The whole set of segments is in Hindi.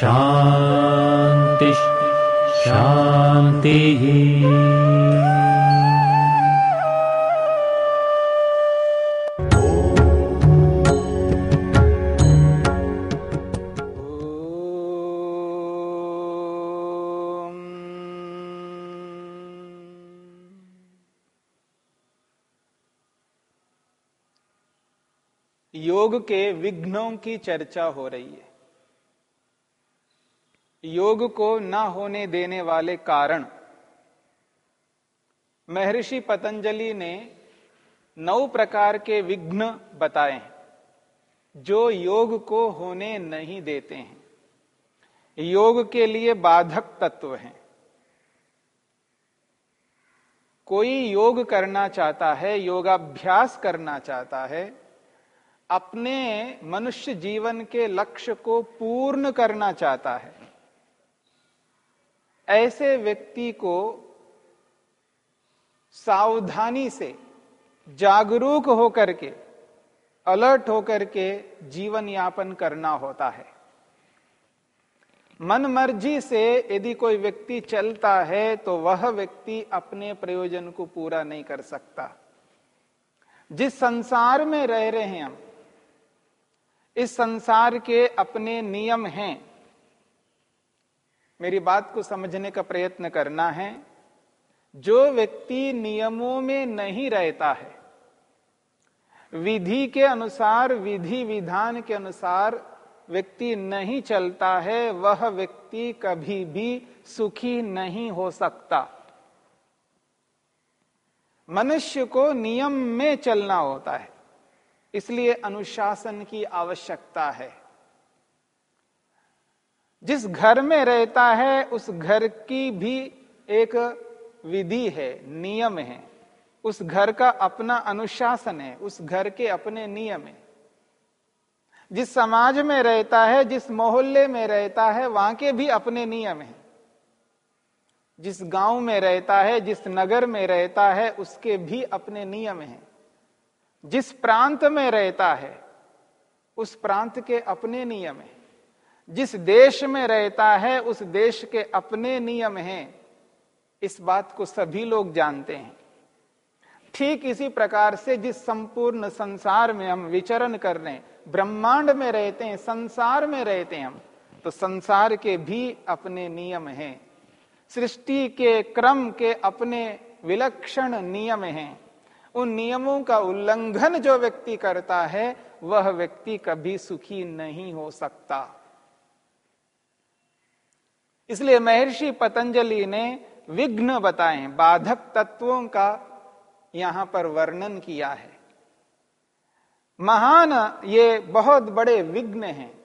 शान्तिः ओम। योग के विघ्नों की चर्चा हो रही है योग को न होने देने वाले कारण। महर्षि पतंजलि ने नौ प्रकार के विघ्न बताए हैं, जो योग को होने नहीं देते हैं। योग के लिए बाधक तत्व हैं। कोई योग करना चाहता है, योगाभ्यास करना चाहता है, अपने मनुष्य जीवन के लक्ष्य को पूर्ण करना चाहता है। ऐसे व्यक्ति को सावधानी से, जागरूक होकर के, अलर्ट होकर के जीवन यापन करना होता है। मन मर्ज़ी से यदि कोई व्यक्ति चलता है तो वह व्यक्ति अपने प्रयोजन को पूरा नहीं कर सकता। जिस संसार में रह रहे हैं हम, इस संसार के अपने नियम हैं मेरी बात को समझने का प्रयत्न करना है। जो व्यक्ति नियमों में नहीं रहता है, विधि के अनुसार, विधि विधान के अनुसार व्यक्ति नहीं चलता है, वह व्यक्ति कभी भी सुखी नहीं हो सकता। मनुष्य को नियम में चलना होता है, इसलिए अनुशासन की आवश्यकता है। जिस घर में रहता है, उस घर की भी एक विधि है, नियम है। उस घर का अपना अनुशासन है, उस घर के अपने नियम है। जिस समाज में रहता है, जिस मोहल्ले में रहता है, वहाँ के भी अपने नियम हैं। जिस गाँव में रहता है, जिस नगर में रहता है, उसके भी अपने नियम हैं। जिस प्रांत में रहता है, उस प्रांत के अपने नियम हैं। जिस देश में रहता है, उस देश के अपने नियम हैं। इस बात को सभी लोग जानते हैं। ठीक इसी प्रकार से जिस संपूर्ण संसार में हम विचरण कर रहे हैं, ब्रह्मांड में रहते हैं, संसार में रहते हैं हम तो संसार के भी अपने नियम हैं। सृष्टि के क्रम के अपने विलक्षण नियम हैं। उन नियमों का उल्लंघन जो व्यक्ति करता है, वह व्यक्ति कभी सुखी नहीं हो सकता। इसलिए महर्षि पतंजलि ने विघ्न बताए, बाधक तत्वों का यहाँ पर वर्णन किया है। महान ये बहुत बड़े विघ्न हैं।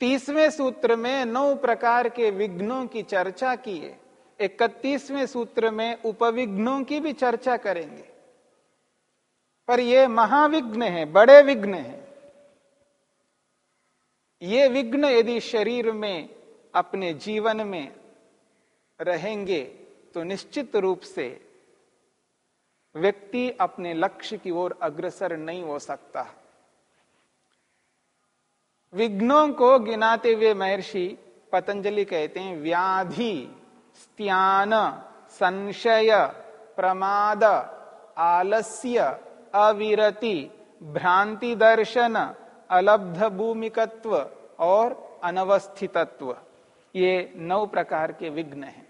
तीसवें सूत्र में नौ प्रकार के विघ्नों की चर्चा की है। इकतीसवें सूत्र में उपविघ्नों की भी चर्चा करेंगे। पर ये महाविघ्न है, बड़े विघ्न है। ये विघ्न यदि शरीर में, अपने जीवन में रहेंगे तो निश्चित रूप से व्यक्ति अपने लक्ष्य की ओर अग्रसर नहीं हो सकता। विघ्नों को गिनाते हुए महर्षि पतंजलि कहते हैं, व्याधि, स्त्यान, संशय, प्रमाद, आलस्य, अविरति, भ्रांति दर्शन अलब्ध भूमिकत्व और अनवस्थितत्व। ये नौ प्रकार के विघ्न हैं।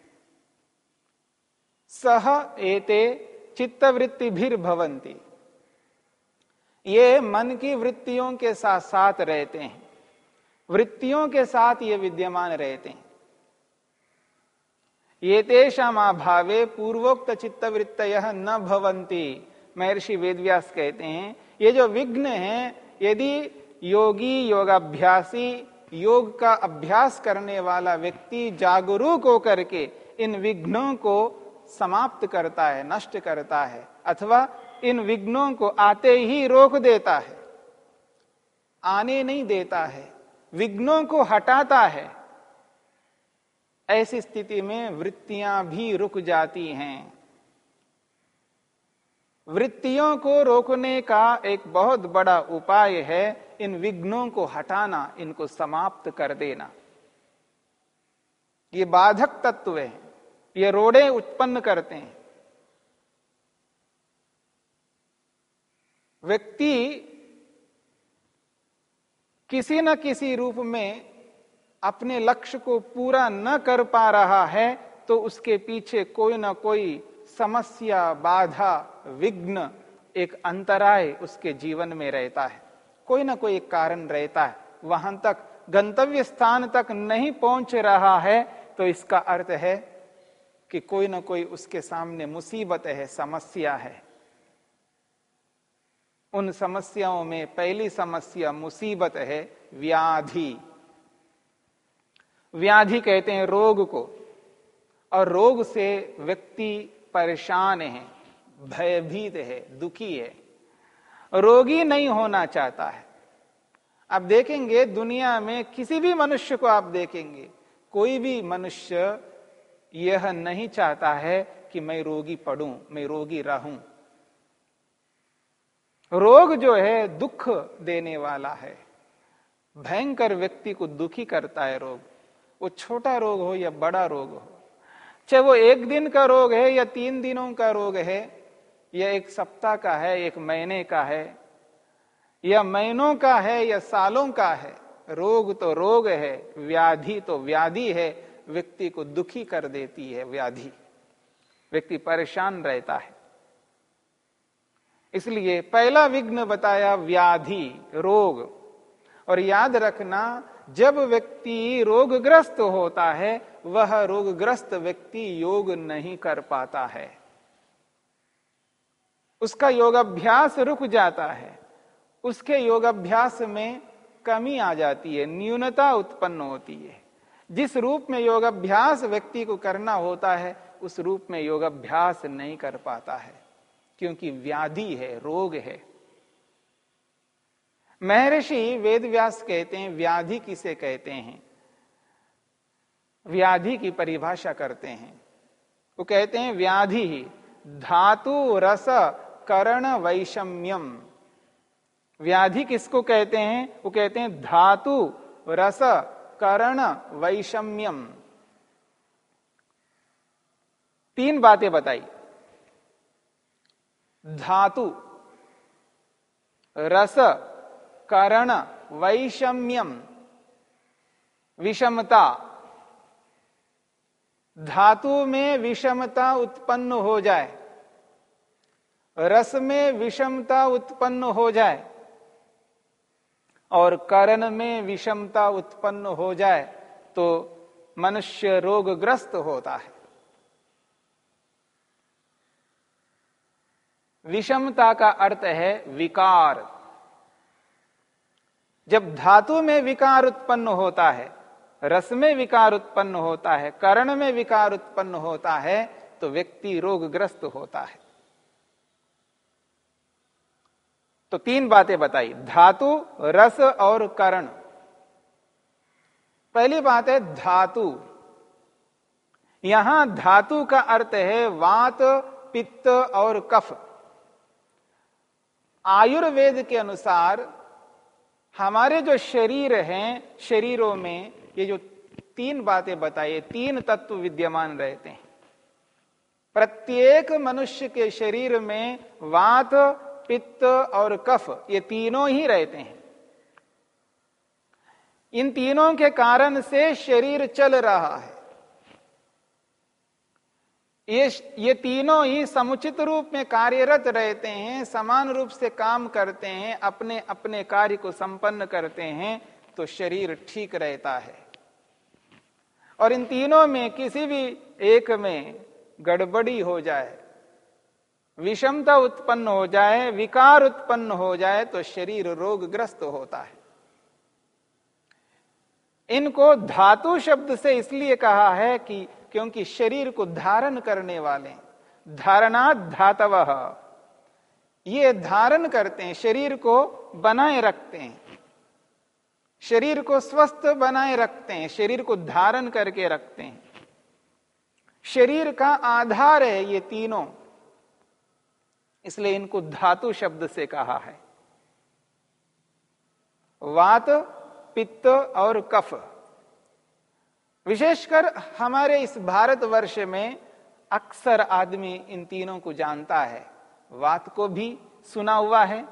सह एते चित्तवृत्ति भीर भवंती ये मन की वृत्तियों के साथ साथ रहते हैं। वृत्तियों के साथ ये विद्यमान रहते हैं। ये तेषाम भावे पूर्वोक्त चित्तवृत्त न भवंती महर्षि वेदव्यास कहते हैं, ये जो विघ्न है, यदि योगी योगाभ्यासी, योग का अभ्यास करने वाला व्यक्ति जागरूक होकर के इन विघ्नों को समाप्त करता है, नष्ट करता है, अथवा इन विघ्नों को आते ही रोक देता है, आने नहीं देता है, विघ्नों को हटाता है। ऐसी स्थिति में वृत्तियाँ भी रुक जाती हैं। वृत्तियों को रोकने का एक बहुत बड़ा उपाय है इन विघ्नों को हटाना, इनको समाप्त कर देना। ये बाधक तत्व है, ये रोड़े उत्पन्न करते हैं। व्यक्ति किसी न किसी रूप में अपने लक्ष्य को पूरा न कर पा रहा है तो उसके पीछे कोई ना कोई समस्या, बाधा, विघ्न एक अंतराय उसके जीवन में रहता है। कोई ना कोई एक कारण रहता है। वहाँ तक, गंतव्य स्थान तक नहीं पहुँच रहा है तो इसका अर्थ है कि कोई ना कोई उसके सामने मुसीबत है, समस्या है। उन समस्याओं में पहली समस्या मुसीबत है, व्याधि। व्याधि कहते हैं रोग को, और रोग से व्यक्ति परेशान है, भयभीत है, दुखी है। रोगी नहीं होना चाहता है। आप देखेंगे दुनिया में किसी भी मनुष्य को आप देखेंगे, कोई भी मनुष्य यह नहीं चाहता है कि मैं रोगी पढ़ूं, मैं रोगी रहूँ। रोग जो है दुख देने वाला है। भयंकर व्यक्ति को दुखी करता है रोग। वो छोटा रोग हो या बड़ा रोग हो। चाहे वो एक दिन का रोग है या तीन दिनों का रोग है, या एक सप्ताह का है, एक महीने का है, या महीनों का है या सालों का है। रोग तो रोग है, व्याधि तो व्याधि है, व्यक्ति को दुखी कर देती है व्याधि। व्यक्ति परेशान रहता है। इसलिए पहला विघ्न बताया व्याधि, रोग। और याद रखना जब व्यक्ति रोगग्रस्त होता है, वह रोगग्रस्त व्यक्ति योग नहीं कर पाता है। उसका योग अभ्यास रुक जाता है। उसके योग अभ्यास में कमी आ जाती है, न्यूनता उत्पन्न होती है। जिस रूप में योगाभ्यास व्यक्ति को करना होता है, उस रूप में योगाभ्यास नहीं कर पाता है। क्योंकि व्याधि है, रोग है। महर्षि वेदव्यास कहते हैं, व्याधि किसे कहते हैं? व्याधि की परिभाषा करते हैं। वो कहते हैं, व्याधि, धातु, रस, करण, वैषम्यम। व्याधि किसको कहते हैं? वो कहते हैं, धातु, रस, करण, वैषम्यम। तीन बातें बताई। धातु, रस करण वैषम्यम विषमता धातु में विषमता उत्पन्न हो जाए रस में विषमता उत्पन्न हो जाए और करण में विषमता उत्पन्न हो जाए तो मनुष्य रोगग्रस्त होता है विषमता का अर्थ है विकार जब धातु में विकार उत्पन्न होता है, रस में विकार उत्पन्न होता है, करण में विकार उत्पन्न होता है तो व्यक्ति रोगग्रस्त होता है। तो तीन बातें बताई। धातु, रस और करण। पहली बात है धातु। यहाँ धातु का अर्थ है वात, पित्त और कफ। आयुर्वेद के अनुसार हमारे जो शरीर हैं, शरीरों में ये जो तीन बातें बताइए तीन तत्व विद्यमान रहते हैं। प्रत्येक मनुष्य के शरीर में वात, पित्त और कफ, ये तीनों ही रहते हैं। इन तीनों के कारण से शरीर चल रहा है। ये ये तीनों ही समुचित रूप में कार्यरत रहते हैं, समान रूप से काम करते हैं, अपने अपने कार्य को संपन्न करते हैं तो शरीर ठीक रहता है। और इन तीनों में किसी भी एक में गड़बड़ी हो जाए, विषमता उत्पन्न हो जाए, विकार उत्पन्न हो जाए तो शरीर रोगग्रस्त होता है। इनको धातु शब्द से इसलिए कहा है कि क्योंकि शरीर को धारण करने वाले धारणा धातव। ये धारण करते हैं, शरीर को बनाए रखते हैं। शरीर को स्वस्थ बनाए रखते हैं, शरीर को धारण करके रखते हैं। शरीर का आधार है ये तीनों। इसलिए इनको धातु शब्द से कहा है। वात, पित्त और कफ। विशेषकर हमारे इस भारतवर्ष में अक्सर आदमी इन तीनों को जानता है। वात को भी सुना हुआ है,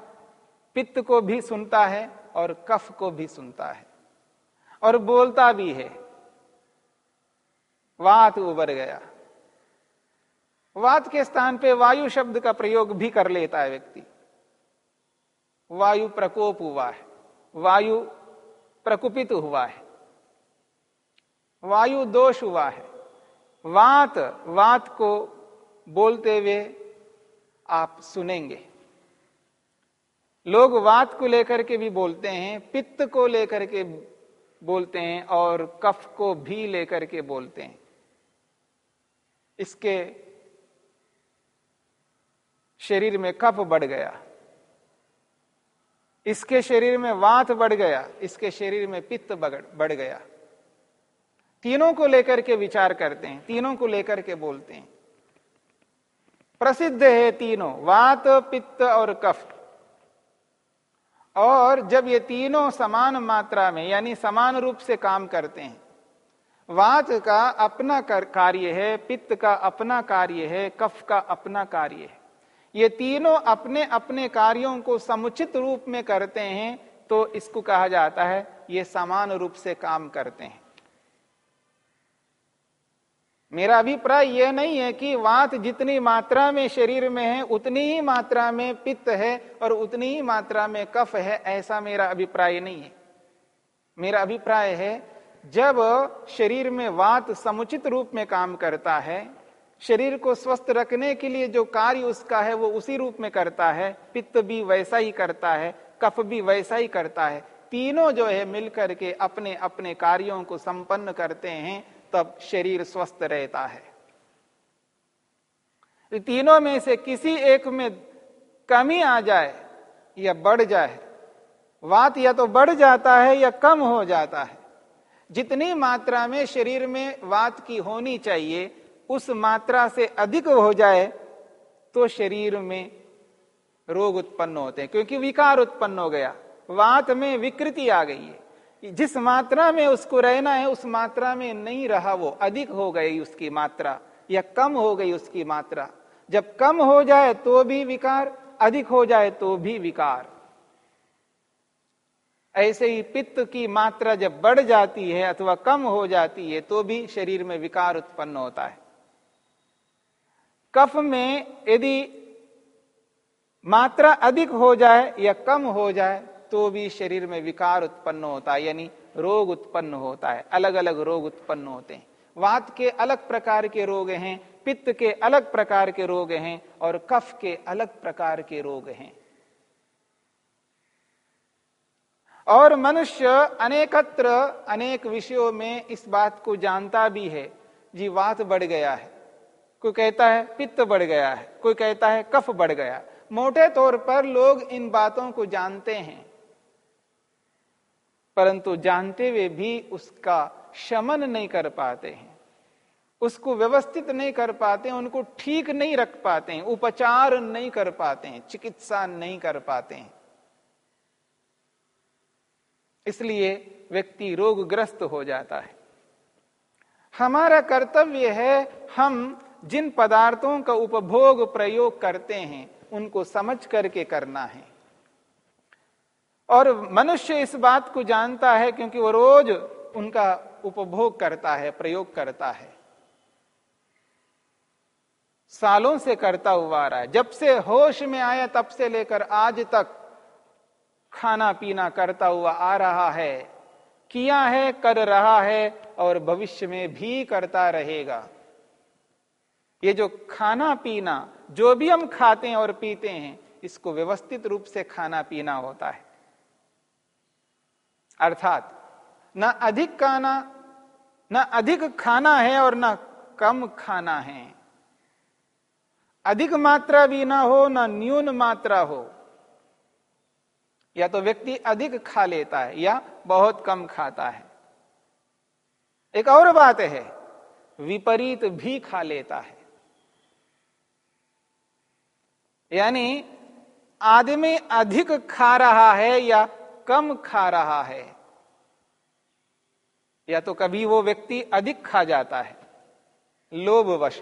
पित्त को भी सुनता है और कफ को भी सुनता है। और बोलता भी है। वात उबर गया। वात के स्थान पे वायु शब्द का प्रयोग भी कर लेता है व्यक्ति। वायु प्रकोप हुआ है। वायु प्रकुपित हुआ है। वायु दोष हुआ है। वात वात को बोलते हुए आप सुनेंगे। लोग वात को लेकर के भी बोलते हैं, पित्त को लेकर के बोलते हैं और कफ को भी लेकर के बोलते हैं। इसके शरीर में कफ बढ़ गया। इसके शरीर में वात बढ़ गया। इसके शरीर में पित्त बढ़ गया। तीनों को लेकर के विचार करते हैं, तीनों को लेकर के बोलते हैं। प्रसिद्ध है तीनों, वात, पित्त और कफ। और जब ये तीनों समान मात्रा में, यानी समान रूप से काम करते हैं, वात का अपना कार्य है, पित्त का अपना कार्य है, कफ का अपना कार्य है। ये तीनों अपने अपने कार्यों को समुचित रूप में करते हैं तो इसको कहा जाता है, ये समान रूप से काम करते हैं। मेरा अभिप्राय यह नहीं है कि वात जितनी मात्रा में शरीर में है, उतनी ही मात्रा में पित्त है और उतनी ही मात्रा में कफ है, ऐसा मेरा अभिप्राय नहीं है। मेरा अभिप्राय है, जब शरीर में वात समुचित रूप में काम करता है, शरीर को स्वस्थ रखने के लिए जो कार्य उसका है, वो उसी रूप में करता है, पित्त भी वैसा ही करता है, कफ भी वैसा ही करता है, तीनों जो है मिलकर के अपने अपने कार्यों को संपन्न करते हैं तब शरीर स्वस्थ रहता है। तीनों में से किसी एक में कमी आ जाए या बढ़ जाए, वात या तो बढ़ जाता है या कम हो जाता है। जितनी मात्रा में शरीर में वात की होनी चाहिए, उस मात्रा से अधिक हो जाए तो शरीर में रोग उत्पन्न होते हैं, क्योंकि विकार उत्पन्न हो गया, वात में विकृति आ गई है। जिस मात्रा में उसको रहना है, उस मात्रा में नहीं रहा वो। अधिक हो गई उसकी मात्रा, या कम हो गई उसकी मात्रा। जब कम हो जाए तो भी विकार, अधिक हो जाए तो भी विकार। ऐसे ही पित्त की मात्रा जब बढ़ जाती है अथवा कम हो जाती है तो भी शरीर में विकार उत्पन्न होता है। कफ में यदि मात्रा अधिक हो जाए या कम हो जाए तो भी शरीर में विकार उत्पन्न होता है, यानी रोग उत्पन्न होता है अलग अलग रोग उत्पन्न होते हैं। वात के अलग प्रकार के रोग हैं, पित्त के अलग प्रकार के रोग हैं, और कफ के अलग प्रकार के रोग हैं। और मनुष्य अनेकत्र, अनेक विषयों में इस बात को जानता भी है, जी वात बढ़ गया है। कोई कहता है पित्त बढ़ गया है, कोई कहता है कफ बढ़ गया। मोटे तौर पर लोग इन बातों को जानते हैं। परंतु जानते हुए भी उसका शमन नहीं कर पाते हैं। उसको व्यवस्थित नहीं कर पाते उनको ठीक नहीं रख पाते हैं, उपचार नहीं कर पाते हैं, चिकित्सा नहीं कर पाते हैं। इसलिए व्यक्ति रोगग्रस्त हो जाता है। हमारा कर्तव्य है, हम जिन पदार्थों का उपभोग प्रयोग करते हैं, उनको समझ करके करना है। और मनुष्य इस बात को जानता है क्योंकि वो रोज उनका उपभोग करता है, प्रयोग करता है। सालों से करता हुआ आ रहा है। जब से होश में आया, तब से लेकर आज तक खाना पीना करता हुआ आ रहा है। किया है, कर रहा है और भविष्य में भी करता रहेगा। ये जो खाना पीना, जो भी हम खाते हैं और पीते हैं, इसको व्यवस्थित रूप से खाना पीना होता है। अर्थात, न अधिक खाना, न अधिक खाना है और न कम खाना है। अधिक मात्रा भी ना हो, ना न्यून मात्रा हो। या तो व्यक्ति अधिक खा लेता है या बहुत कम खाता है। एक और बात है, विपरीत भी खा लेता है। यानी, आदमी अधिक खा रहा है या कम खा रहा है। या तो कभी वो व्यक्ति अधिक खा जाता है, लोभवश।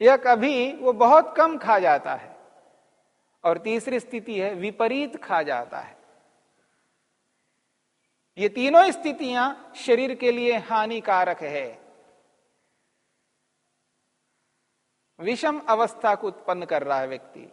या कभी वो बहुत कम खा जाता है, और तीसरी स्थिति है, विपरीत खा जाता है। ये तीनों स्थितियाँ शरीर के लिए हानिकारक है। विषम अवस्था को उत्पन्न कर रहा है व्यक्ति।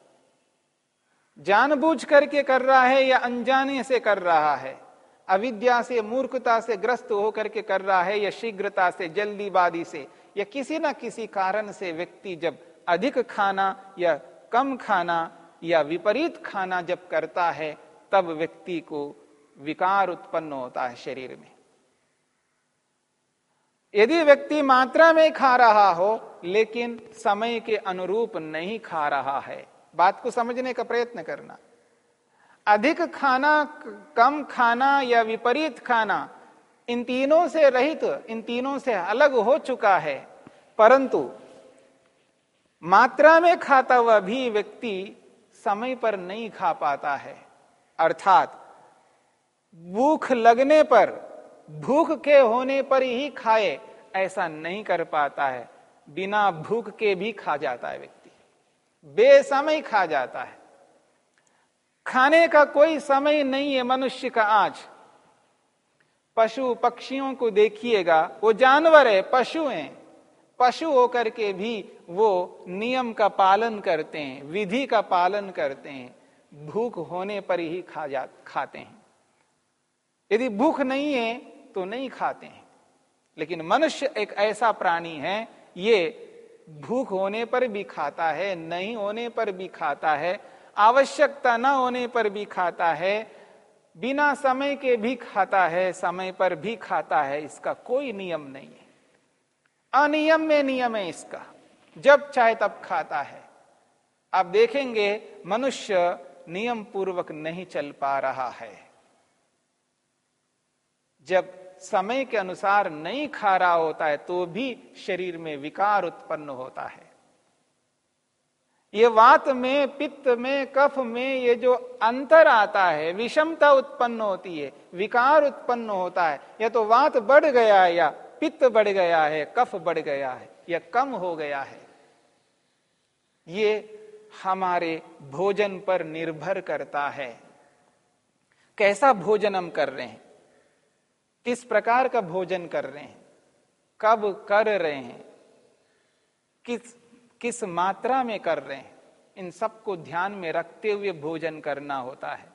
जानबूझ करके कर रहा है या अनजाने से कर रहा है? अविद्या से, मूर्खता से ग्रस्त होकर के कर रहा है या शीघ्रता से, जल्दीबाजी से? या किसी ना किसी कारण से व्यक्ति जब अधिक खाना या कम खाना या विपरीत खाना जब करता है, तब व्यक्ति को विकार उत्पन्न होता है शरीर में। यदि व्यक्ति मात्रा में खा रहा हो, लेकिन समय के अनुरूप नहीं खा रहा है बात को समझने का प्रयत्न करना। अधिक खाना, कम खाना या विपरीत खाना इन तीनों से रहित, इन तीनों से अलग हो चुका है। परंतु मात्रा में खाता हुआ भी व्यक्ति समय पर नहीं खा पाता है। अर्थात भूख लगने पर, भूख के होने पर ही खाए, ऐसा नहीं कर पाता है। बिना भूख के भी खा जाता है व्यक्ति। बेसमय खा जाता है। खाने का कोई समय नहीं है मनुष्य का आज। पशु पक्षियों को देखिएगा, वो जानवर है, पशु हैं। पशु होकर के भी वो नियम का पालन करते हैं, विधि का पालन करते हैं। भूख होने पर ही खा जा, खाते हैं। यदि भूख नहीं है तो नहीं खाते हैं। लेकिन मनुष्य एक ऐसा प्राणी है, ये भूख होने पर भी खाता है, नहीं होने पर भी खाता है, आवश्यकता न होने पर भी खाता है, बिना समय के भी खाता है, समय पर भी खाता है, इसका कोई नियम नहीं है। अनियम में नियम है इसका। जब चाहे तब खाता है। आप देखेंगे, मनुष्य नियम पूर्वक नहीं चल पा रहा है। जब समय के अनुसार नहीं खा रहा होता है तो भी शरीर में विकार उत्पन्न होता है। ये वात में, पित्त में, कफ में, ये जो अंतर आता है, विषमता उत्पन्न होती है, विकार उत्पन्न होता है, या तो वात बढ़ गया है या पित्त बढ़ गया है, कफ बढ़ गया है, या कम हो गया है। ये हमारे भोजन पर निर्भर करता है। कैसा भोजन हम कर रहे हैं? किस प्रकार का भोजन कर रहे हैं? कब कर रहे हैं? किस किस मात्रा में कर रहे हैं? इन सबको ध्यान में रखते हुए भोजन करना होता है।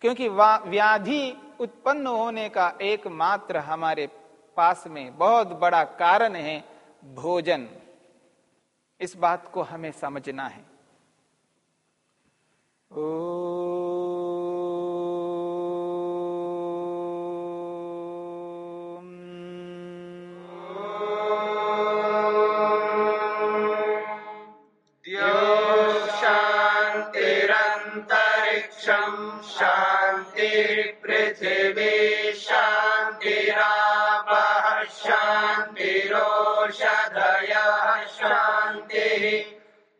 क्योंकि व्याधि उत्पन्न होने का एकमात्र हमारे पास में बहुत बड़ा कारण है भोजन। इस बात को हमें समझना है। ओ